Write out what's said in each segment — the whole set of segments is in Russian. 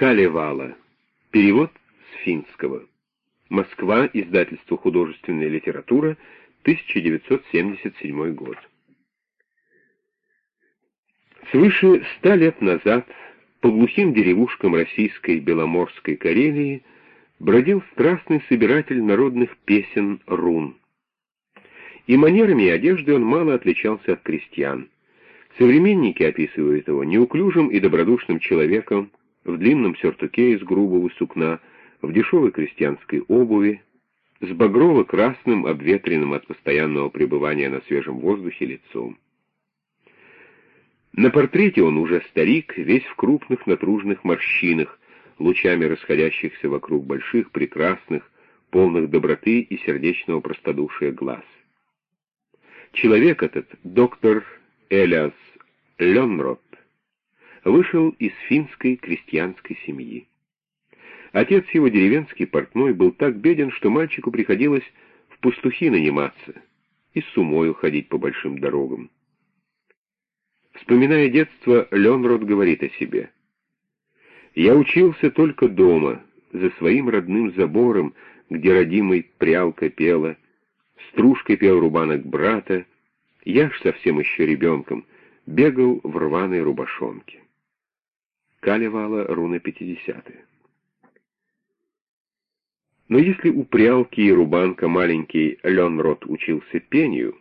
Калевала. Перевод с финского. Москва. Издательство «Художественная литература», 1977 год. Свыше ста лет назад по глухим деревушкам российской Беломорской Карелии бродил страстный собиратель народных песен рун. И манерами и одеждой он мало отличался от крестьян. Современники описывают его неуклюжим и добродушным человеком в длинном сюртуке из грубого сукна, в дешевой крестьянской обуви, с багрово-красным, обветренным от постоянного пребывания на свежем воздухе лицом. На портрете он уже старик, весь в крупных натружных морщинах, лучами расходящихся вокруг больших, прекрасных, полных доброты и сердечного простодушия глаз. Человек этот, доктор Элиас Ленрот, вышел из финской крестьянской семьи. Отец его, деревенский портной, был так беден, что мальчику приходилось в пастухи наниматься и с умой ходить по большим дорогам. Вспоминая детство, Ленрод говорит о себе. «Я учился только дома, за своим родным забором, где родимой прялка пела, стружкой пел рубанок брата, я ж совсем еще ребенком, бегал в рваной рубашонке». Калевала, руна 50 Но если у прялки и рубанка маленький Ленрод учился пению,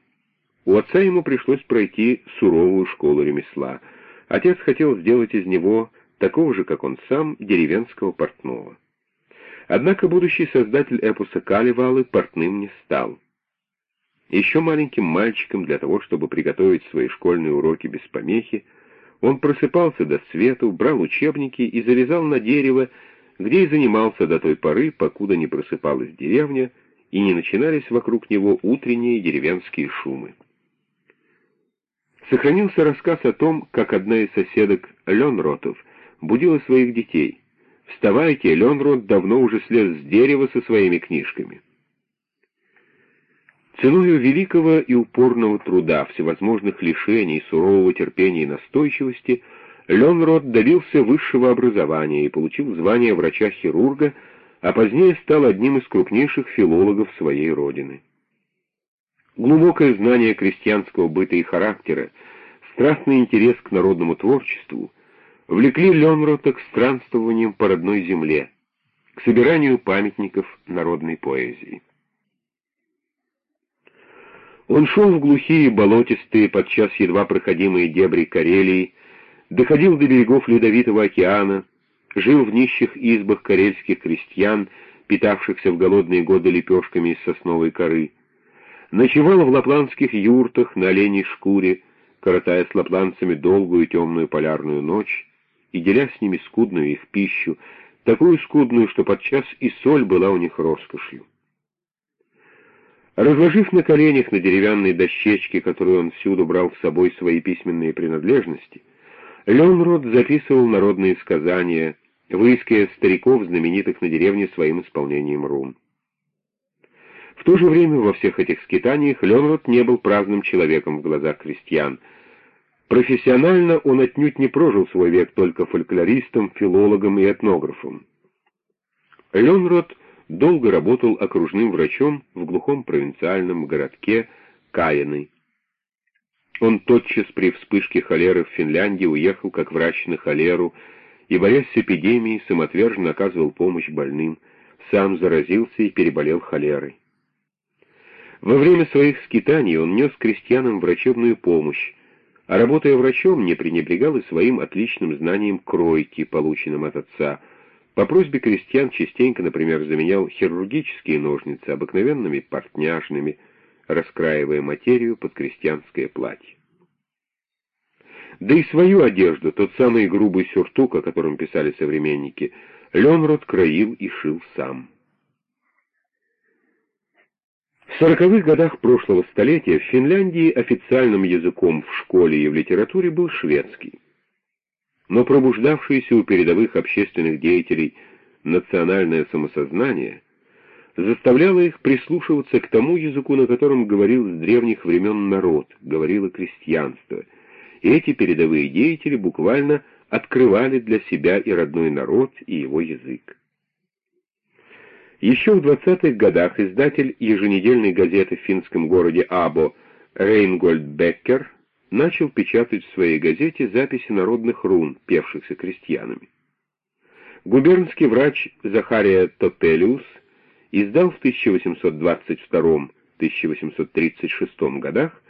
у отца ему пришлось пройти суровую школу ремесла. Отец хотел сделать из него такого же, как он сам, деревенского портного. Однако будущий создатель эпоса Калевалы портным не стал. Еще маленьким мальчиком для того, чтобы приготовить свои школьные уроки без помехи, он просыпался до свету, брал учебники и залезал на дерево, где и занимался до той поры, покуда не просыпалась деревня и не начинались вокруг него утренние деревенские шумы. Сохранился рассказ о том, как одна из соседок Ленротов будила своих детей. «Вставайте, Ленрот давно уже слез с дерева со своими книжками». Ценою великого и упорного труда, всевозможных лишений, сурового терпения и настойчивости, Ленрод добился высшего образования и получил звание врача-хирурга, а позднее стал одним из крупнейших филологов своей родины. Глубокое знание крестьянского быта и характера, страстный интерес к народному творчеству влекли Ленрота к странствованиям по родной земле, к собиранию памятников народной поэзии. Он шел в глухие, болотистые, подчас едва проходимые дебри Карелии, доходил до берегов Ледовитого океана, жил в нищих избах карельских крестьян, питавшихся в голодные годы лепешками из сосновой коры, ночевал в лапландских юртах на оленей шкуре, коротая с лапланцами долгую темную полярную ночь и деля с ними скудную их пищу, такую скудную, что подчас и соль была у них роскошью. Разложив на коленях на деревянной дощечке, которую он всюду брал с собой свои письменные принадлежности, Ленрод записывал народные сказания, выискивая стариков, знаменитых на деревне своим исполнением рун. В то же время во всех этих скитаниях Ленрод не был праздным человеком в глазах крестьян. Профессионально он отнюдь не прожил свой век только фольклористом, филологом и этнографом. Ленрод долго работал окружным врачом в глухом провинциальном городке Каяны. Он тотчас при вспышке холеры в Финляндии уехал как врач на холеру и, борясь с эпидемией, самоотверженно оказывал помощь больным, сам заразился и переболел холерой. Во время своих скитаний он нес крестьянам врачебную помощь, а работая врачом, не пренебрегал и своим отличным знанием кройки, полученным от отца, по просьбе крестьян частенько, например, заменял хирургические ножницы обыкновенными портняжными, раскраивая материю под крестьянское платье. Да и свою одежду, тот самый грубый сюртук, о котором писали современники, Ленрод кроил и шил сам. В сороковых годах прошлого столетия в Финляндии официальным языком в школе и в литературе был шведский но пробуждавшееся у передовых общественных деятелей национальное самосознание заставляло их прислушиваться к тому языку, на котором говорил с древних времен народ, говорило крестьянство, и эти передовые деятели буквально открывали для себя и родной народ, и его язык. Еще в 20-х годах издатель еженедельной газеты в финском городе Або Рейнгольд Беккер начал печатать в своей газете записи народных рун, певшихся крестьянами. Губернский врач Захария Топелиус издал в 1822-1836 годах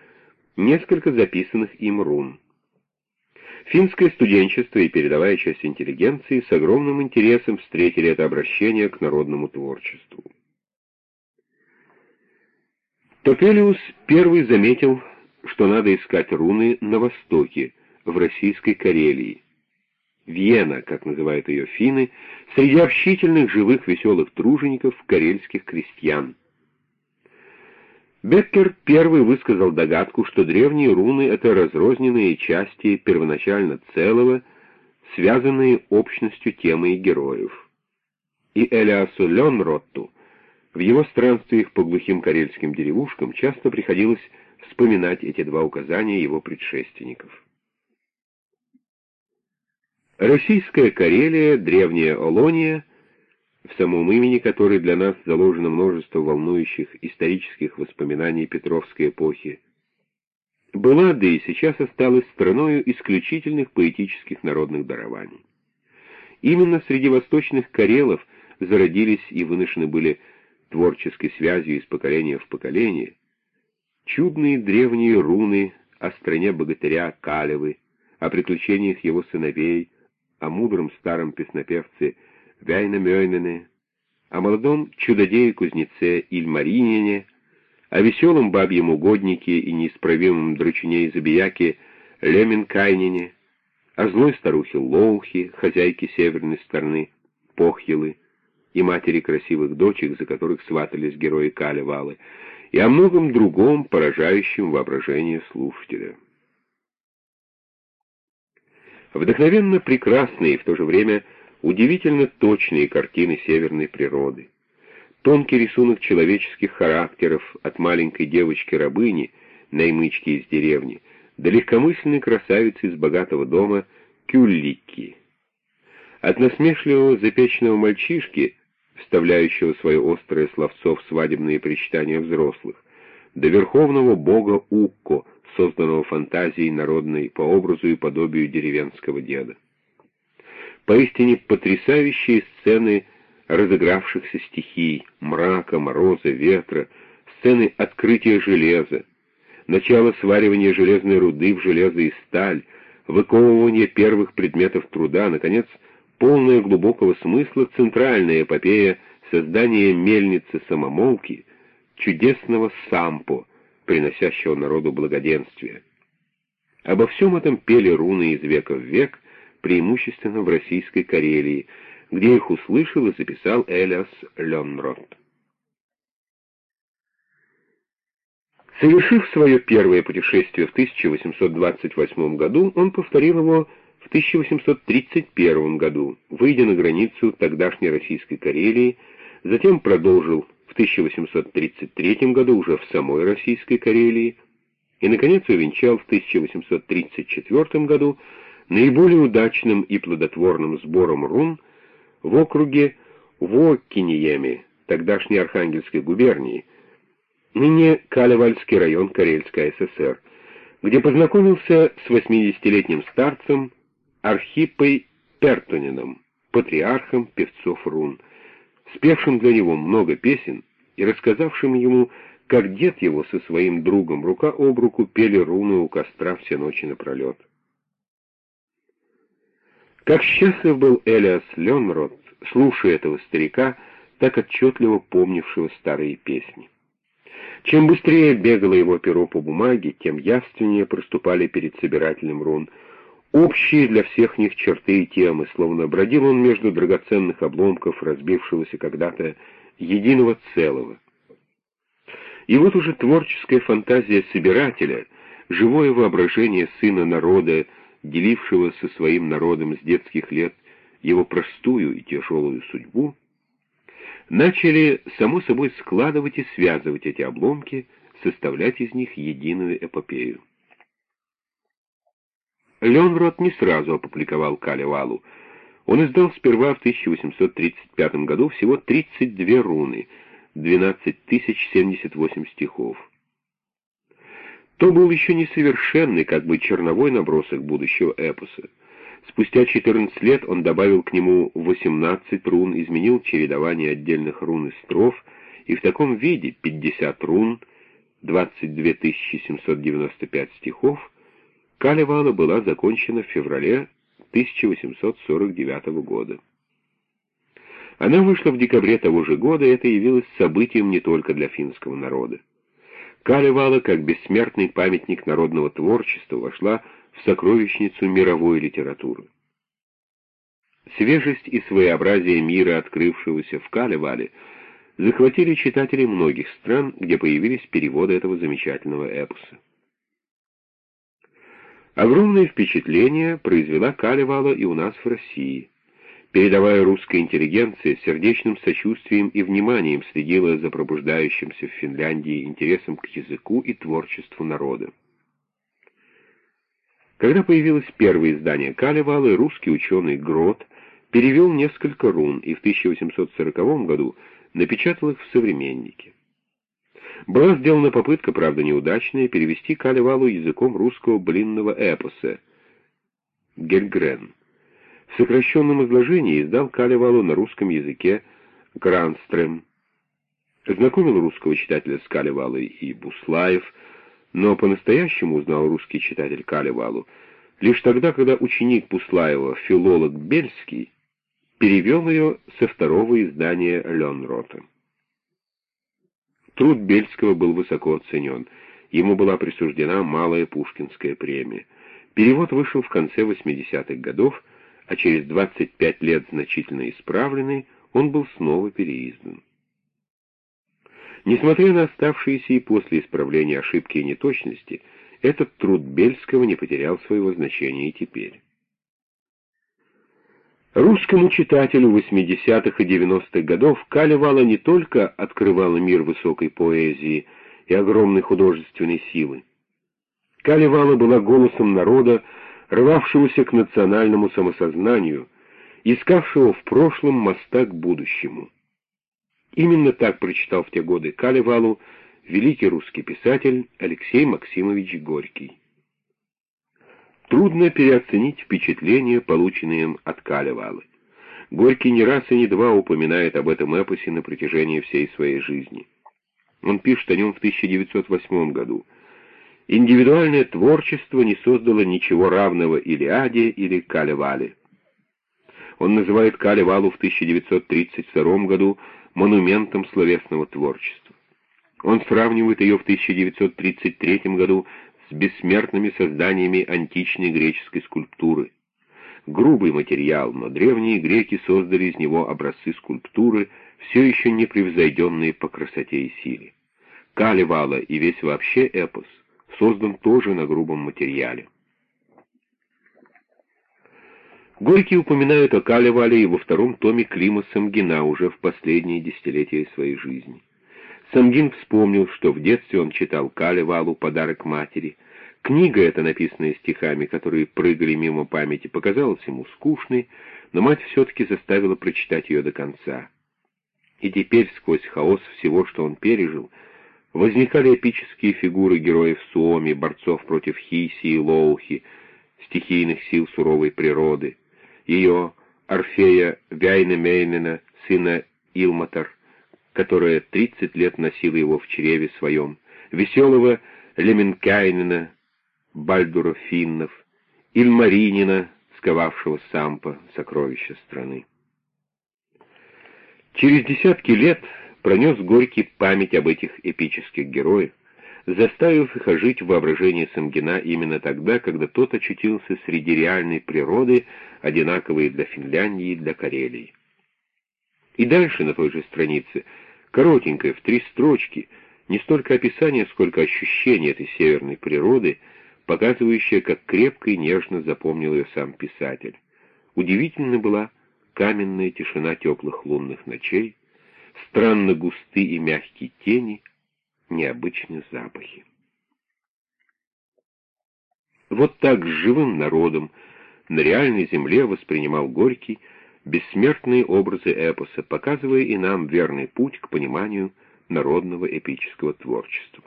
несколько записанных им рун. Финское студенчество и передовая часть интеллигенции с огромным интересом встретили это обращение к народному творчеству. Топелиус первый заметил, что надо искать руны на востоке, в российской Карелии. Вена, как называют ее финны, среди общительных, живых, веселых тружеников, карельских крестьян. Беккер первый высказал догадку, что древние руны — это разрозненные части первоначально целого, связанные общностью темы и героев. И Элиасу Ленротту в его странствиях по глухим карельским деревушкам часто приходилось вспоминать эти два указания его предшественников. Российская Карелия, древняя Олония — в самом имени которой для нас заложено множество волнующих исторических воспоминаний Петровской эпохи, была, да и сейчас осталась страною исключительных поэтических народных дарований. Именно среди восточных карелов зародились и выношены были творческой связью из поколения в поколение чудные древние руны о стране богатыря Калевы, о приключениях его сыновей, о мудром старом песнопевце Вяйна о молодом чудодее-кузнеце Ильмаринине, о веселом бабьем угоднике и неисправимом драчуне и забияке Леменкайнине, о злой старухе Лоухе, хозяйке северной стороны Похьелы и матери красивых дочек, за которых сватались герои Калевалы, и о многом другом, поражающем воображение слушателя. Вдохновенно прекрасные и в то же время удивительно точные картины северной природы. Тонкий рисунок человеческих характеров от маленькой девочки-рабыни, наймычки из деревни, до легкомысленной красавицы из богатого дома Кюллики. От насмешливого запеченного мальчишки, вставляющего свое острое словцо в свадебные причитания взрослых, до верховного бога Укко, созданного фантазией народной по образу и подобию деревенского деда. Поистине потрясающие сцены разыгравшихся стихий, мрака, мороза, ветра, сцены открытия железа, начало сваривания железной руды в железо и сталь, выковывание первых предметов труда, наконец, полная глубокого смысла центральная эпопея создания мельницы-самомолки, чудесного сампо, приносящего народу благоденствие. Обо всем этом пели руны из века в век, преимущественно в российской Карелии, где их услышал и записал Элиас Ленрот. Совершив свое первое путешествие в 1828 году, он повторил его в 1831 году, выйдя на границу тогдашней российской Карелии, затем продолжил в 1833 году уже в самой российской Карелии и, наконец, увенчал в 1834 году наиболее удачным и плодотворным сбором рун в округе Воккиниями, тогдашней Архангельской губернии, ныне Калевальский район Карельской ССР, где познакомился с 80-летним старцем Архипой Пертунином, патриархом певцов рун, спевшим для него много песен и рассказавшим ему, как дед его со своим другом рука об руку пели руны у костра все ночи напролет. Как счастлив был Элиас Ленрод, слушая этого старика, так отчетливо помнившего старые песни. Чем быстрее бегало его перо по бумаге, тем явственнее проступали перед собирателем рун общие для всех них черты и темы, словно бродил он между драгоценных обломков разбившегося когда-то единого целого. И вот уже творческая фантазия собирателя, живое воображение сына народа, делившего со своим народом с детских лет его простую и тяжелую судьбу, начали само собой складывать и связывать эти обломки, составлять из них единую эпопею. Ленрод не сразу опубликовал Калевалу. Он издал сперва в 1835 году всего 32 руны, 12 078 стихов. То был еще несовершенный, как бы черновой набросок будущего эпоса. Спустя 14 лет он добавил к нему 18 рун, изменил чередование отдельных рун и строф, и в таком виде 50 рун, 22 795 стихов, Калевала была закончена в феврале 1849 года. Она вышла в декабре того же года, и это явилось событием не только для финского народа. Калевала, как бессмертный памятник народного творчества, вошла в сокровищницу мировой литературы. Свежесть и своеобразие мира, открывшегося в Калевале, захватили читателей многих стран, где появились переводы этого замечательного эпоса. Огромное впечатление произвела Калевала и у нас в России. Передовая русская интеллигенция сердечным сочувствием и вниманием следила за пробуждающимся в Финляндии интересом к языку и творчеству народа. Когда появилось первое издание Калевалы, русский ученый Грот перевел несколько рун и в 1840 году напечатал их в «Современнике». Была сделана попытка, правда неудачная, перевести Калевалу языком русского блинного эпоса Гельгрен. В сокращенном изложении издал Калевалу на русском языке Гранстрем. Знакомил русского читателя с Калевалой и Буслаев – но по-настоящему узнал русский читатель Калевалу лишь тогда, когда ученик Пуслаева, филолог Бельский, перевел ее со второго издания Ленрота. Труд Бельского был высоко оценен. Ему была присуждена малая Пушкинская премия. Перевод вышел в конце 80-х годов, а через 25 лет значительно исправленный, он был снова переиздан. Несмотря на оставшиеся и после исправления ошибки и неточности, этот труд Бельского не потерял своего значения и теперь. Русскому читателю 80-х и 90-х годов Калевала не только открывала мир высокой поэзии и огромной художественной силы. Калевала была голосом народа, рвавшегося к национальному самосознанию, искавшего в прошлом моста к будущему. Именно так прочитал в те годы Калевалу великий русский писатель Алексей Максимович Горький. Трудно переоценить впечатления, полученные им от Калевалы. Горький не раз и не два упоминает об этом эпосе на протяжении всей своей жизни. Он пишет о нем в 1908 году. Индивидуальное творчество не создало ничего равного Илиаде или Калевале. Он называет Калевалу в 1932 году монументом словесного творчества. Он сравнивает ее в 1933 году с бессмертными созданиями античной греческой скульптуры. Грубый материал, но древние греки создали из него образцы скульптуры, все еще не превзойденные по красоте и силе. Калевала и весь вообще эпос создан тоже на грубом материале. Горький упоминает о Калевале и во втором томе Клима Самгина уже в последние десятилетия своей жизни. Самгин вспомнил, что в детстве он читал Калевалу «Подарок матери». Книга эта, написанная стихами, которые прыгали мимо памяти, показалась ему скучной, но мать все-таки заставила прочитать ее до конца. И теперь, сквозь хаос всего, что он пережил, возникали эпические фигуры героев Суоми, борцов против Хиси и Лоухи, стихийных сил суровой природы, ее Орфея Вяйнемейнена, сына Илматор, которая тридцать лет носила его в чреве своем, веселого Леменкайнена, Бальдура Финнов, Ильмаринина, сковавшего Сампа, сокровища страны. Через десятки лет пронес Горький память об этих эпических героях, заставив их ожить в воображении Самгина именно тогда, когда тот очутился среди реальной природы, одинаковой для Финляндии и для Карелии. И дальше на той же странице, коротенькое, в три строчки, не столько описание, сколько ощущение этой северной природы, показывающее, как крепко и нежно запомнил ее сам писатель. Удивительна была каменная тишина теплых лунных ночей, странно густые и мягкие тени — необычные запахи. Вот так с живым народом на реальной земле воспринимал Горький бессмертные образы эпоса, показывая и нам верный путь к пониманию народного эпического творчества.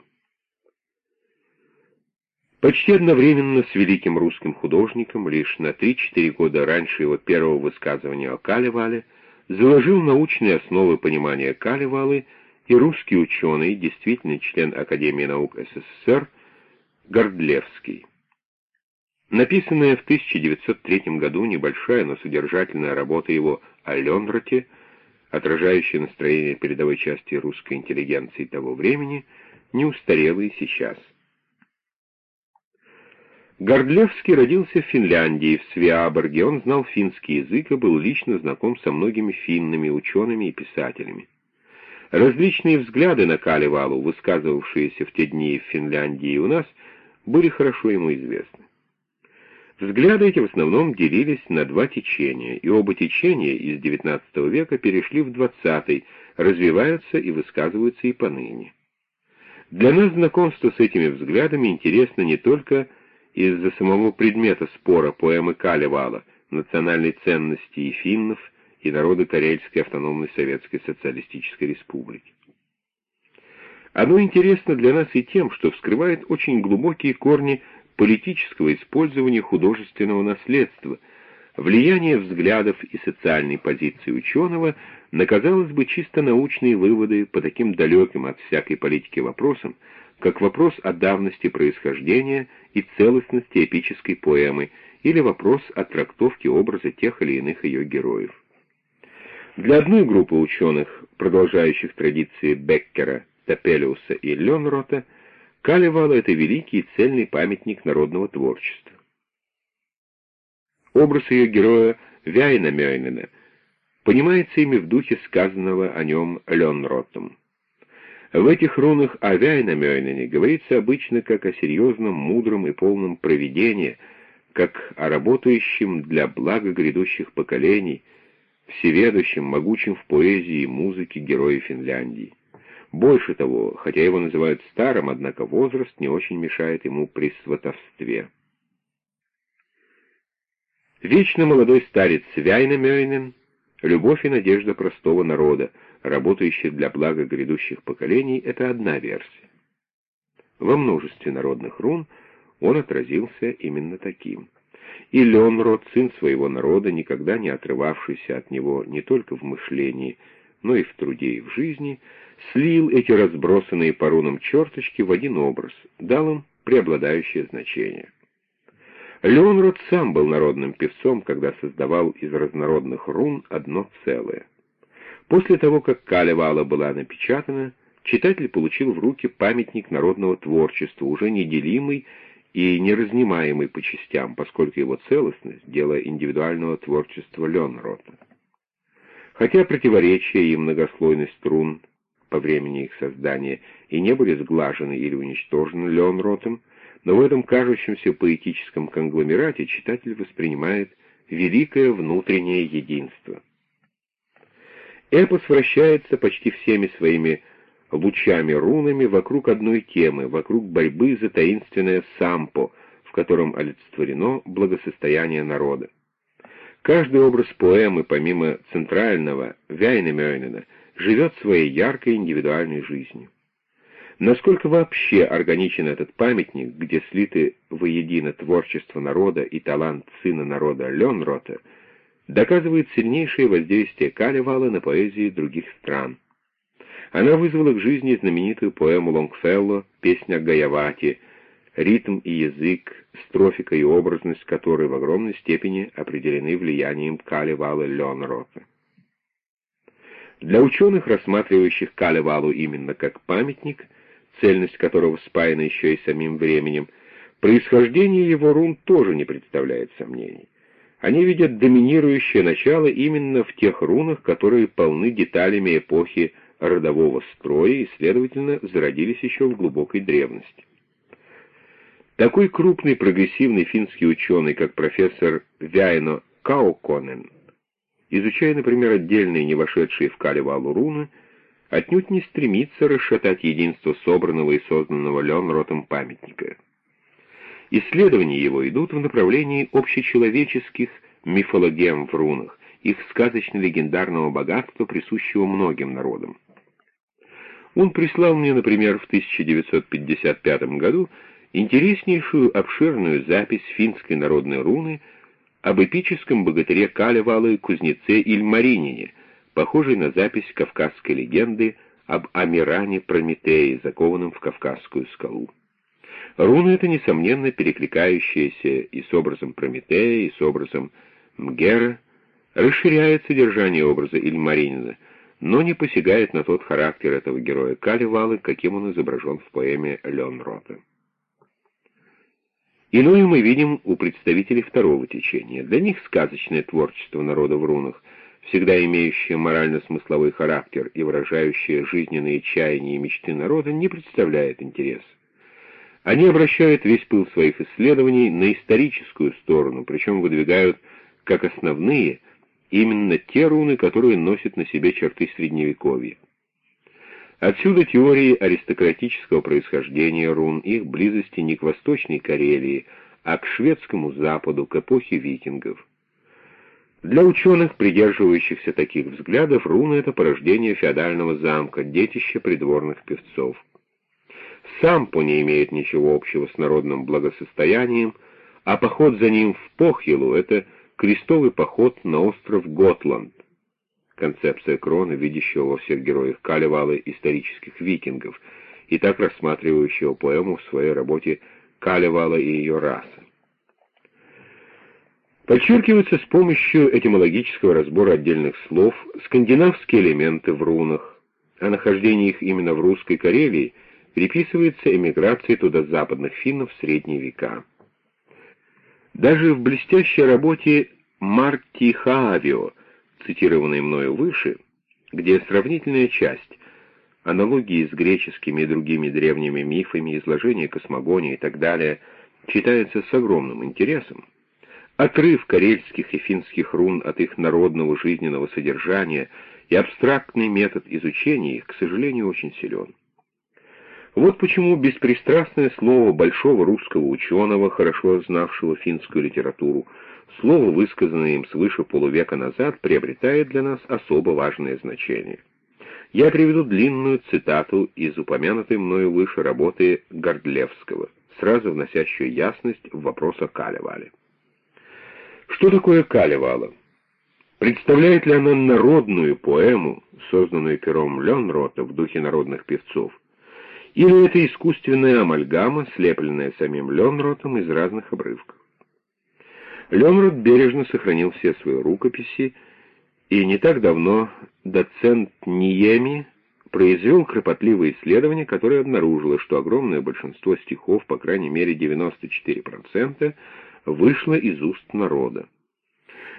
Почти одновременно с великим русским художником, лишь на 3-4 года раньше его первого высказывания о Калевале, заложил научные основы понимания Калевалы и русский ученый, действительно член Академии наук СССР, Гордлевский. Написанная в 1903 году небольшая, но содержательная работа его о Ленроте, отражающая настроение передовой части русской интеллигенции того времени, не устарела и сейчас. Гордлевский родился в Финляндии, в Свиаборге. Он знал финский язык и был лично знаком со многими финнами, учеными и писателями. Различные взгляды на Калевалу, высказывавшиеся в те дни в Финляндии и у нас, были хорошо ему известны. Взгляды эти в основном делились на два течения, и оба течения из XIX века перешли в XX, развиваются и высказываются и поныне. Для нас знакомство с этими взглядами интересно не только из-за самого предмета спора поэмы Калевала, национальной ценности и финнов, и народа Карельской автономной Советской Социалистической Республики. Оно интересно для нас и тем, что вскрывает очень глубокие корни политического использования художественного наследства, влияние взглядов и социальной позиции ученого на, казалось бы, чисто научные выводы по таким далеким от всякой политики вопросам, как вопрос о давности происхождения и целостности эпической поэмы или вопрос о трактовке образа тех или иных ее героев. Для одной группы ученых, продолжающих традиции Беккера, Топелиуса и Ленрота, Калевала — это великий и цельный памятник народного творчества. Образ ее героя Вяйна Мёйнена понимается ими в духе сказанного о нем Ленротом. В этих рунах о Вяйна Мёйнене говорится обычно как о серьезном, мудром и полном провидении, как о работающем для блага грядущих поколений, всеведущем, могучем в поэзии и музыке герое Финляндии. Больше того, хотя его называют старым, однако возраст не очень мешает ему при сватовстве. Вечно молодой старец Вяйнамёйнен — любовь и надежда простого народа, работающая для блага грядущих поколений, — это одна версия. Во множестве народных рун он отразился именно таким. И Ленрод, сын своего народа, никогда не отрывавшийся от него не только в мышлении, но и в труде и в жизни — слил эти разбросанные по рунам черточки в один образ, дал им преобладающее значение. Леонрод сам был народным певцом, когда создавал из разнородных рун одно целое. После того, как Калевала была напечатана, читатель получил в руки памятник народного творчества, уже неделимый и неразнимаемый по частям, поскольку его целостность — дело индивидуального творчества Ленрота. Хотя противоречия и многослойность рун по времени их создания и не были сглажены или уничтожены Леонротом, но в этом кажущемся поэтическом конгломерате читатель воспринимает великое внутреннее единство. Эпос вращается почти всеми своими лучами-рунами вокруг одной темы, вокруг борьбы за таинственное сампо, в котором олицетворено благосостояние народа. Каждый образ поэмы, помимо центрального, Вяйнемёйнена, живет своей яркой индивидуальной жизнью. Насколько вообще органичен этот памятник, где слиты воедино творчество народа и талант сына народа Ленрота, доказывает сильнейшее воздействие Калевала на поэзии других стран. Она вызвала к жизни знаменитую поэму Лонгфелло «Песня Гаявати», ритм и язык, строфика и образность которой в огромной степени определены влиянием Калевала Ленрота. Для ученых, рассматривающих Калевалу именно как памятник, цельность которого спаяна еще и самим временем, происхождение его рун тоже не представляет сомнений. Они видят доминирующее начало именно в тех рунах, которые полны деталями эпохи родового строя и, следовательно, зародились еще в глубокой древности. Такой крупный прогрессивный финский ученый, как профессор Вяйно Кауконен, изучая, например, отдельные, не вошедшие в Калевалу руны, отнюдь не стремится расшатать единство собранного и созданного Ленротом памятника. Исследования его идут в направлении общечеловеческих мифологем в рунах, их сказочно-легендарного богатства, присущего многим народам. Он прислал мне, например, в 1955 году интереснейшую обширную запись финской народной руны об эпическом богатыре Калевала и кузнеце Ильмаринине, похожей на запись кавказской легенды об Амиране Прометее, закованном в Кавказскую скалу. Руна — это, несомненно, перекликающаяся и с образом Прометея, и с образом Мгера, расширяет содержание образа Ильмаринина, но не посягает на тот характер этого героя Калевалы, каким он изображен в поэме Ленрота. Иное мы видим у представителей второго течения. Для них сказочное творчество народа в рунах, всегда имеющее морально-смысловой характер и выражающее жизненные чаяния и мечты народа, не представляет интереса. Они обращают весь пыл своих исследований на историческую сторону, причем выдвигают как основные именно те руны, которые носят на себе черты Средневековья. Отсюда теории аристократического происхождения рун, их близости не к Восточной Карелии, а к шведскому западу, к эпохе викингов. Для ученых, придерживающихся таких взглядов, руны — это порождение феодального замка, детище придворных певцов. Сам по не имеет ничего общего с народным благосостоянием, а поход за ним в Похилу — это крестовый поход на остров Готланд, концепция Крона, видящего во всех героях Калевала исторических викингов, и так рассматривающего поэму в своей работе «Калевала и ее раса». Подчеркиваются с помощью этимологического разбора отдельных слов скандинавские элементы в рунах, а нахождение их именно в русской Карелии приписывается эмиграции туда западных финнов в средние века. Даже в блестящей работе Марти Хаавио цитированной мною выше, где сравнительная часть, аналогии с греческими и другими древними мифами, изложение космогонии и так далее, читается с огромным интересом, отрыв карельских и финских рун от их народного жизненного содержания и абстрактный метод изучения их, к сожалению, очень силен. Вот почему беспристрастное слово большого русского ученого, хорошо знавшего финскую литературу, слово, высказанное им свыше полувека назад, приобретает для нас особо важное значение. Я приведу длинную цитату из упомянутой мною выше работы Гордлевского, сразу вносящую ясность в вопрос о Калевале. Что такое Калевала? Представляет ли она народную поэму, созданную пером Ленрота в духе народных певцов, или это искусственная амальгама, слепленная самим Ленротом из разных обрывков? Ленрод бережно сохранил все свои рукописи, и не так давно доцент Ниеми произвел кропотливое исследование, которое обнаружило, что огромное большинство стихов, по крайней мере 94%, вышло из уст народа.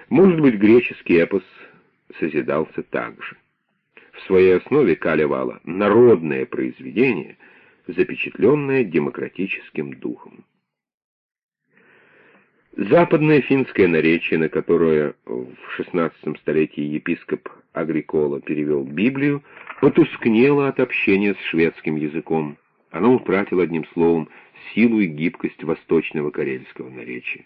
Может быть, греческий эпос созидался так же. В своей основе Калевала народное произведение, запечатленное демократическим духом. Западное финское наречие, на которое в XVI столетии епископ Агрикола перевел Библию, потускнело от общения с шведским языком. Оно утратило, одним словом, силу и гибкость восточного карельского наречия.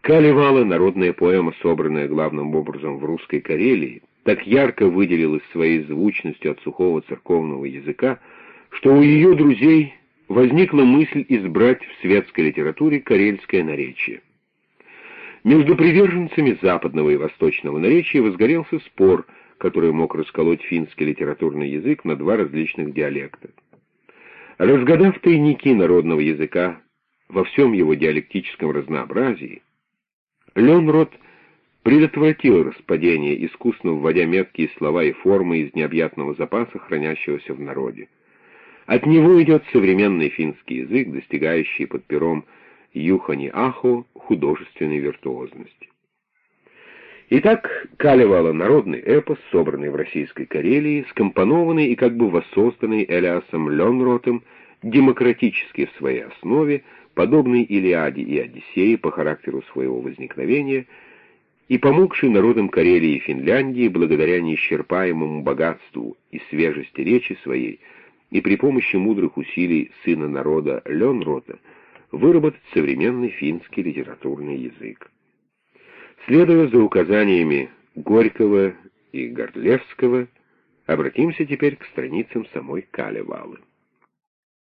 Калевала, народная поэма, собранная главным образом в русской Карелии, так ярко выделилась своей звучностью от сухого церковного языка, что у ее друзей возникла мысль избрать в светской литературе карельское наречие. Между приверженцами западного и восточного наречия возгорелся спор, который мог расколоть финский литературный язык на два различных диалекта. Разгадав тайники народного языка во всем его диалектическом разнообразии, Ленрод предотвратил распадение, искусно вводя меткие слова и формы из необъятного запаса, хранящегося в народе. От него идет современный финский язык, достигающий под пером Юхани-Ахо художественной виртуозности. Итак, Калевала — народный эпос, собранный в российской Карелии, скомпонованный и как бы воссозданный Элиасом Ленротом, демократический в своей основе, подобный Илиаде и Одиссее по характеру своего возникновения и помогший народам Карелии и Финляндии благодаря неисчерпаемому богатству и свежести речи своей — и при помощи мудрых усилий сына народа Ленрота выработать современный финский литературный язык. Следуя за указаниями Горького и Горлевского, обратимся теперь к страницам самой Калевалы.